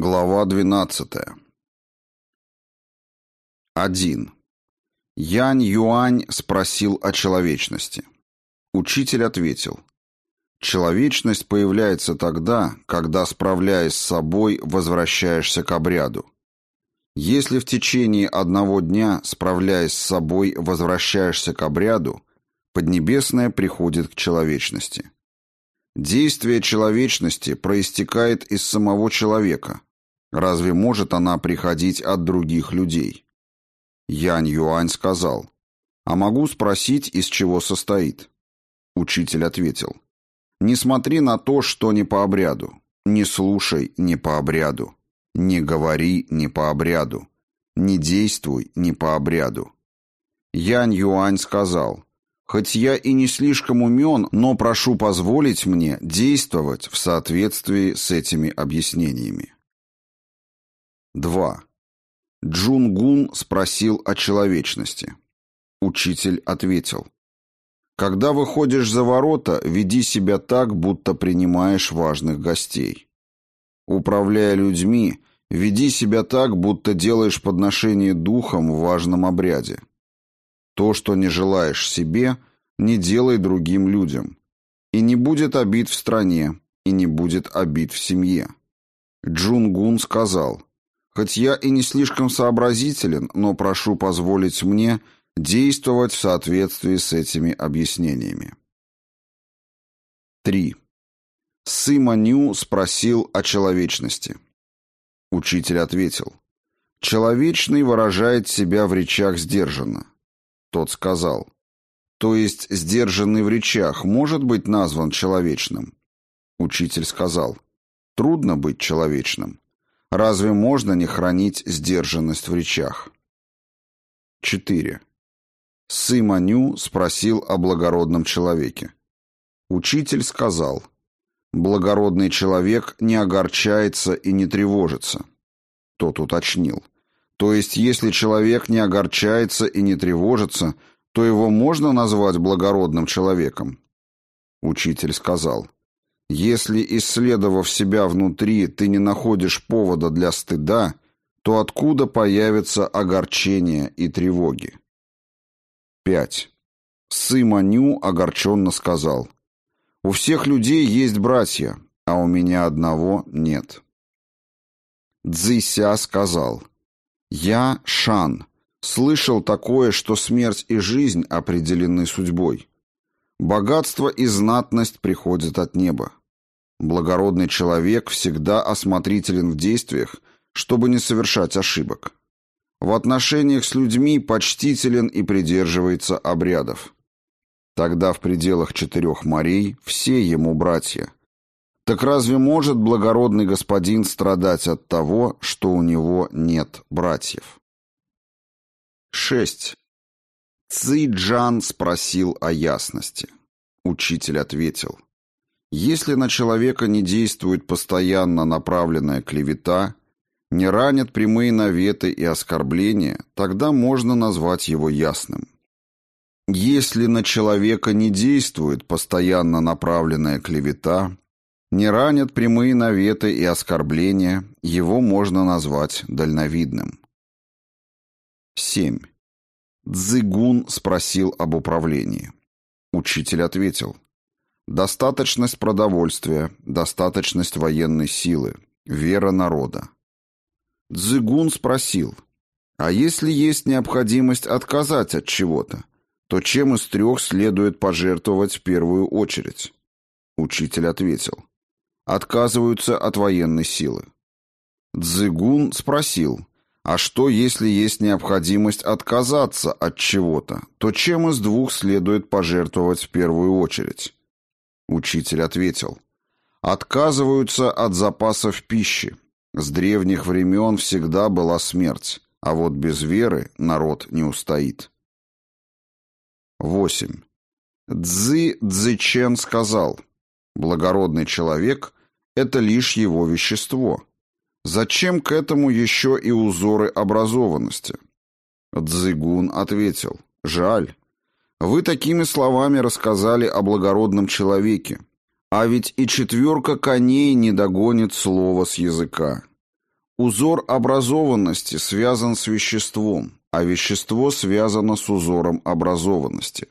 Глава 12. 1. Янь Юань спросил о человечности. Учитель ответил: Человечность появляется тогда, когда, справляясь с собой, возвращаешься к обряду. Если в течение одного дня, справляясь с собой, возвращаешься к обряду, Поднебесное приходит к человечности. Действие человечности проистекает из самого человека. Разве может она приходить от других людей? Янь Юань сказал, «А могу спросить, из чего состоит?» Учитель ответил, «Не смотри на то, что не по обряду, не слушай не по обряду, не говори не по обряду, не действуй не по обряду». Янь Юань сказал, Хоть я и не слишком умен, но прошу позволить мне действовать в соответствии с этими объяснениями. 2. Джунгун спросил о человечности. Учитель ответил. Когда выходишь за ворота, веди себя так, будто принимаешь важных гостей. Управляя людьми, веди себя так, будто делаешь подношение духом в важном обряде. То, что не желаешь себе, не делай другим людям. И не будет обид в стране, и не будет обид в семье. Джунгун сказал, «Хоть я и не слишком сообразителен, но прошу позволить мне действовать в соответствии с этими объяснениями». 3. Сыма Ню спросил о человечности. Учитель ответил, «Человечный выражает себя в речах сдержанно. Тот сказал, «То есть сдержанный в речах может быть назван человечным?» Учитель сказал, «Трудно быть человечным. Разве можно не хранить сдержанность в речах?» 4. Сыманю спросил о благородном человеке. Учитель сказал, «Благородный человек не огорчается и не тревожится». Тот уточнил, то есть, если человек не огорчается и не тревожится, то его можно назвать благородным человеком? Учитель сказал, если, исследовав себя внутри, ты не находишь повода для стыда, то откуда появятся огорчения и тревоги? 5. Сыманю огорченно сказал, «У всех людей есть братья, а у меня одного нет». Цзися сказал, я, Шан, слышал такое, что смерть и жизнь определены судьбой. Богатство и знатность приходят от неба. Благородный человек всегда осмотрителен в действиях, чтобы не совершать ошибок. В отношениях с людьми почтителен и придерживается обрядов. Тогда в пределах четырех морей все ему братья – так разве может благородный господин страдать от того, что у него нет братьев? 6. Цзи-Джан спросил о ясности. Учитель ответил. Если на человека не действует постоянно направленная клевета, не ранят прямые наветы и оскорбления, тогда можно назвать его ясным. Если на человека не действует постоянно направленная клевета, не ранят прямые наветы и оскорбления, его можно назвать дальновидным. 7. Цзыгун спросил об управлении. Учитель ответил. Достаточность продовольствия, достаточность военной силы, вера народа. Цзыгун спросил. А если есть необходимость отказать от чего-то, то чем из трех следует пожертвовать в первую очередь? Учитель ответил отказываются от военной силы. Цзыгун спросил, а что, если есть необходимость отказаться от чего-то, то чем из двух следует пожертвовать в первую очередь? Учитель ответил, отказываются от запасов пищи. С древних времен всегда была смерть, а вот без веры народ не устоит. 8. Цзы Цзычен сказал, благородный человек это лишь его вещество. Зачем к этому еще и узоры образованности? Цзыгун ответил, жаль. Вы такими словами рассказали о благородном человеке. А ведь и четверка коней не догонит слова с языка. Узор образованности связан с веществом, а вещество связано с узором образованности.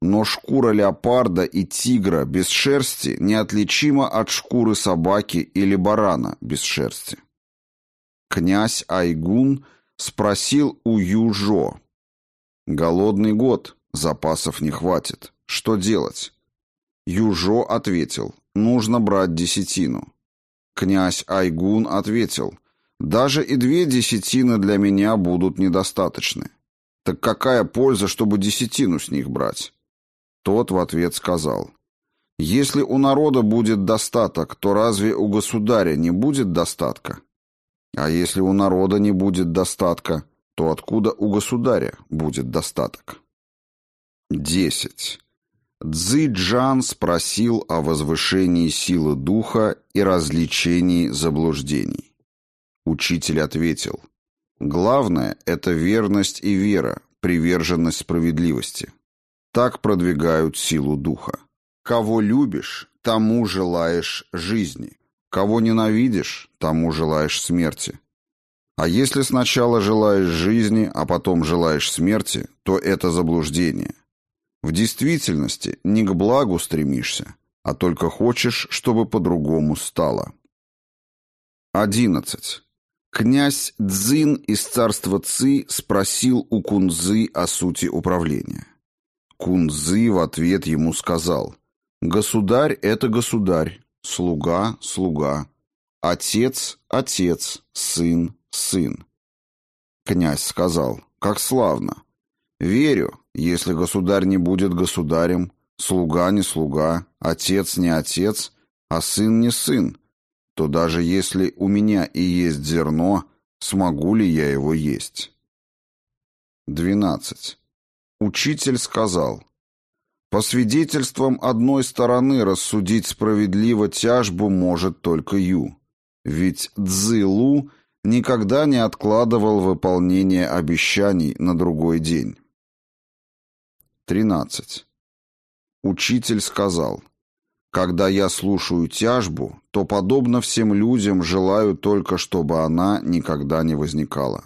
Но шкура леопарда и тигра без шерсти неотличима от шкуры собаки или барана без шерсти. Князь Айгун спросил у Южо. «Голодный год, запасов не хватит. Что делать?» Южо ответил, «Нужно брать десятину». Князь Айгун ответил, «Даже и две десятины для меня будут недостаточны. Так какая польза, чтобы десятину с них брать?» Тот в ответ сказал, «Если у народа будет достаток, то разве у государя не будет достатка? А если у народа не будет достатка, то откуда у государя будет достаток?» Десять. Цзи-Джан спросил о возвышении силы духа и развлечении заблуждений. Учитель ответил, «Главное — это верность и вера, приверженность справедливости. Так продвигают силу духа. Кого любишь, тому желаешь жизни. Кого ненавидишь, тому желаешь смерти. А если сначала желаешь жизни, а потом желаешь смерти, то это заблуждение. В действительности не к благу стремишься, а только хочешь, чтобы по-другому стало. 11. Князь Цзин из царства Ци спросил у Кунзы о сути управления. Кунзы в ответ ему сказал, «Государь — это государь, слуга — слуга, отец — отец, сын — сын». Князь сказал, «Как славно! Верю, если государь не будет государем, слуга не слуга, отец не отец, а сын не сын, то даже если у меня и есть зерно, смогу ли я его есть? 12. Учитель сказал, «По свидетельствам одной стороны рассудить справедливо тяжбу может только Ю, ведь Цзилу никогда не откладывал выполнение обещаний на другой день». 13. Учитель сказал, «Когда я слушаю тяжбу, то, подобно всем людям, желаю только, чтобы она никогда не возникала».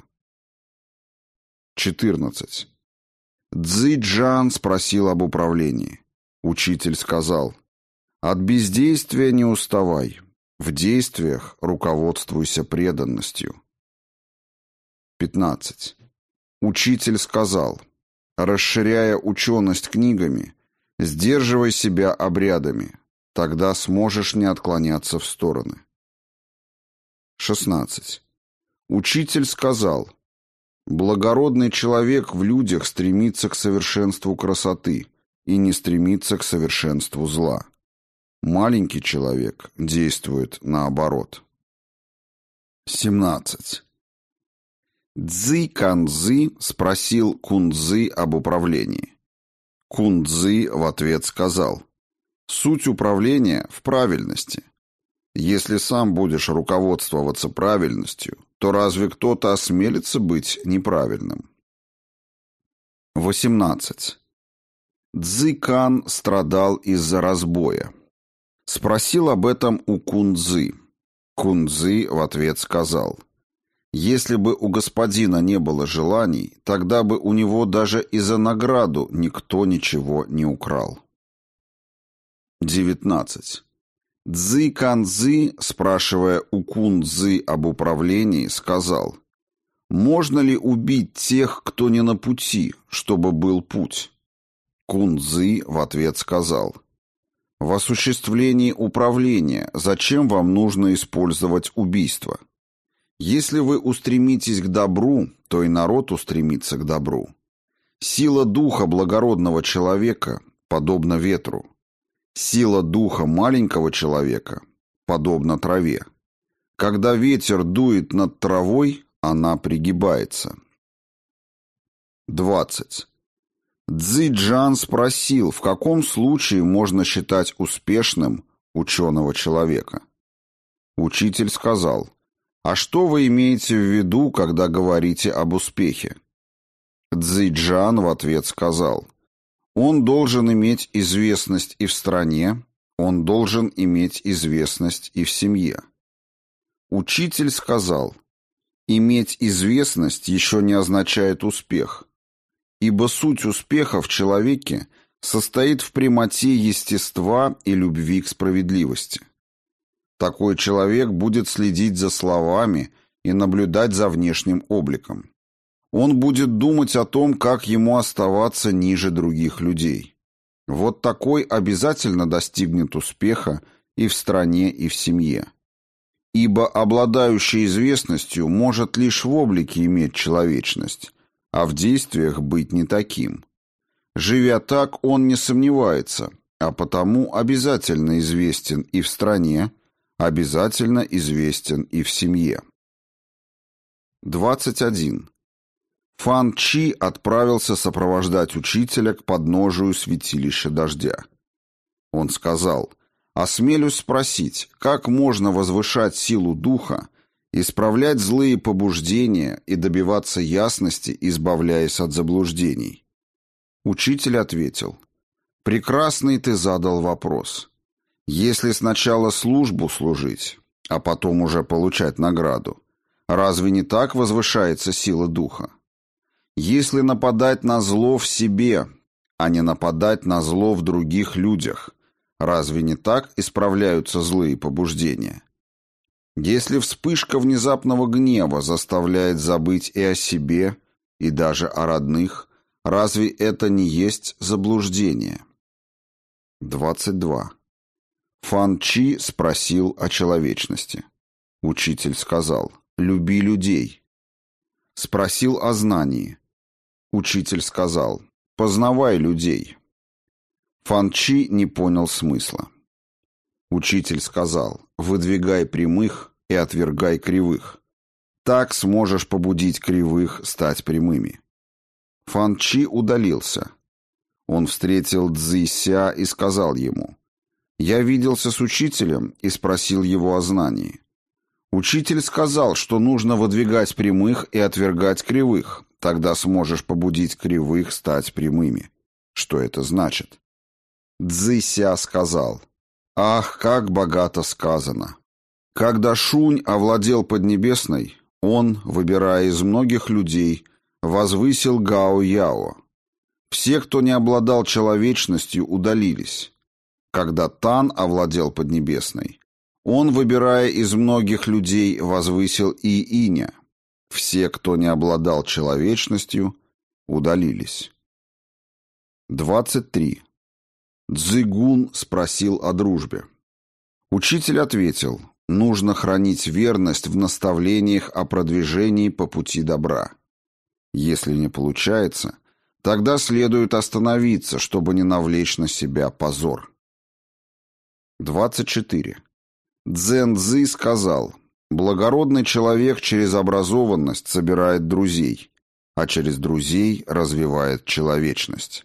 14. Цзи-Джан спросил об управлении. Учитель сказал, «От бездействия не уставай, в действиях руководствуйся преданностью». 15. Учитель сказал, Расширяя ученость книгами, сдерживай себя обрядами, тогда сможешь не отклоняться в стороны. 16. Учитель сказал, благородный человек в людях стремится к совершенству красоты и не стремится к совершенству зла. Маленький человек действует наоборот. 17. Цзи Канзы спросил Кунзы об управлении. Кунзы в ответ сказал, «Суть управления в правильности. Если сам будешь руководствоваться правильностью, то разве кто-то осмелится быть неправильным?» 18. Цзи Кан страдал из-за разбоя. Спросил об этом у Кунзы. Кунзы в ответ сказал – если бы у господина не было желаний, тогда бы у него даже и за награду никто ничего не украл. 19. Цзи Канзы, спрашивая у Кунзы об управлении, сказал, «Можно ли убить тех, кто не на пути, чтобы был путь?» Кунзы в ответ сказал, «В осуществлении управления зачем вам нужно использовать убийство?» Если вы устремитесь к добру, то и народ устремится к добру. Сила духа благородного человека подобна ветру. Сила духа маленького человека подобна траве. Когда ветер дует над травой, она пригибается. 20. Цзи-Джан спросил, в каком случае можно считать успешным ученого человека. Учитель сказал – а что вы имеете в виду, когда говорите об успехе? Цзиджан в ответ сказал, он должен иметь известность и в стране, он должен иметь известность и в семье. Учитель сказал, «Иметь известность еще не означает успех, ибо суть успеха в человеке состоит в прямоте естества и любви к справедливости. Такой человек будет следить за словами и наблюдать за внешним обликом. Он будет думать о том, как ему оставаться ниже других людей. Вот такой обязательно достигнет успеха и в стране, и в семье. Ибо обладающий известностью может лишь в облике иметь человечность, а в действиях быть не таким. Живя так, он не сомневается, а потому обязательно известен и в стране, обязательно известен и в семье. 21. Фан Чи отправился сопровождать учителя к подножию святилища дождя. Он сказал, «Осмелюсь спросить, как можно возвышать силу духа, исправлять злые побуждения и добиваться ясности, избавляясь от заблуждений?» Учитель ответил, «Прекрасный ты задал вопрос. Если сначала службу служить, а потом уже получать награду, разве не так возвышается сила духа? Если нападать на зло в себе, а не нападать на зло в других людях, разве не так исправляются злые побуждения? Если вспышка внезапного гнева заставляет забыть и о себе, и даже о родных, разве это не есть заблуждение? 22. Фан Чи спросил о человечности. Учитель сказал «люби людей». Спросил о знании. Учитель сказал, «Познавай людей». Фан Чи не понял смысла. Учитель сказал, «Выдвигай прямых и отвергай кривых. Так сможешь побудить кривых стать прямыми». Фан Чи удалился. Он встретил Цзися и сказал ему, «Я виделся с учителем и спросил его о знании. Учитель сказал, что нужно выдвигать прямых и отвергать кривых, Тогда сможешь побудить кривых стать прямыми. Что это значит? Цзися сказал. Ах, как богато сказано. Когда Шунь овладел Поднебесной, он, выбирая из многих людей, возвысил Гао-Яо. Все, кто не обладал человечностью, удалились. Когда Тан овладел Поднебесной, он, выбирая из многих людей, возвысил и Иня. Все, кто не обладал человечностью, удалились. 23. Цзыгун спросил о дружбе. Учитель ответил, нужно хранить верность в наставлениях о продвижении по пути добра. Если не получается, тогда следует остановиться, чтобы не навлечь на себя позор. 24. Цзэн Цзы сказал, Благородный человек через образованность собирает друзей, а через друзей развивает человечность.